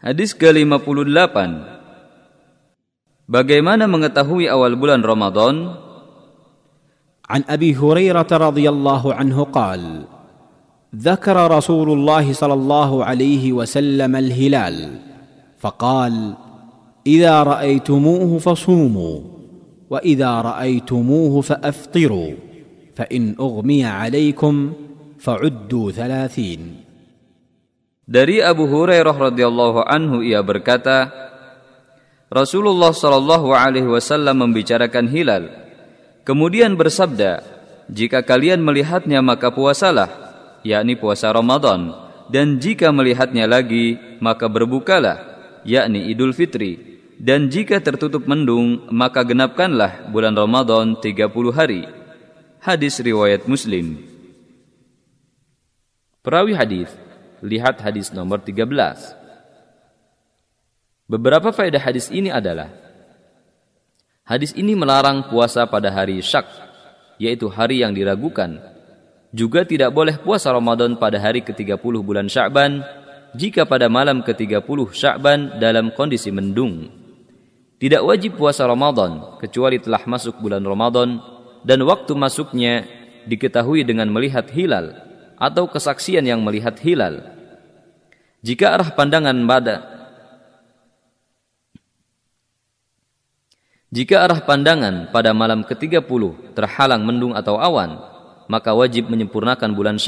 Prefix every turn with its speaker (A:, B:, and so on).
A: Hadis ke-58 Bagaimana mengetahui awal bulan Ramadan?
B: An Abi Hurairah radhiyallahu anhu qal ذكر رسول الله صلى الله عليه وسلم الهلال فقال إذا رأيتموه فصوموا وإذا رأيتموه فأفطروا فإن أغمي عليكم فعدوا ثلاثين
A: Dari Abu Hurairah radhiyallahu anhu ia berkata, Rasulullah shallallahu alaihi wasallam membicarakan hilal. Kemudian bersabda, jika kalian melihatnya maka puasalah, yakni puasa Ramadan, dan jika melihatnya lagi maka berbukalah, yakni Idul Fitri. Dan jika tertutup mendung maka genapkanlah bulan Ramadan 30 hari. Hadis riwayat Muslim. Perawi hadis Lihat hadis nomor 13. Beberapa faedah hadis ini adalah Hadis ini melarang puasa pada hari syak, yaitu hari yang diragukan. Juga tidak boleh puasa Ramadan pada hari ke-30 bulan Sya'ban jika pada malam ke-30 Sya'ban dalam kondisi mendung. Tidak wajib puasa Ramadan kecuali telah masuk bulan Ramadan dan waktu masuknya diketahui dengan melihat hilal atau kesaksian yang melihat hilal. Jika arah pandangan pada Jika arah pandangan pada malam ke-30 terhalang mendung atau awan, maka wajib menyempurnakan bulan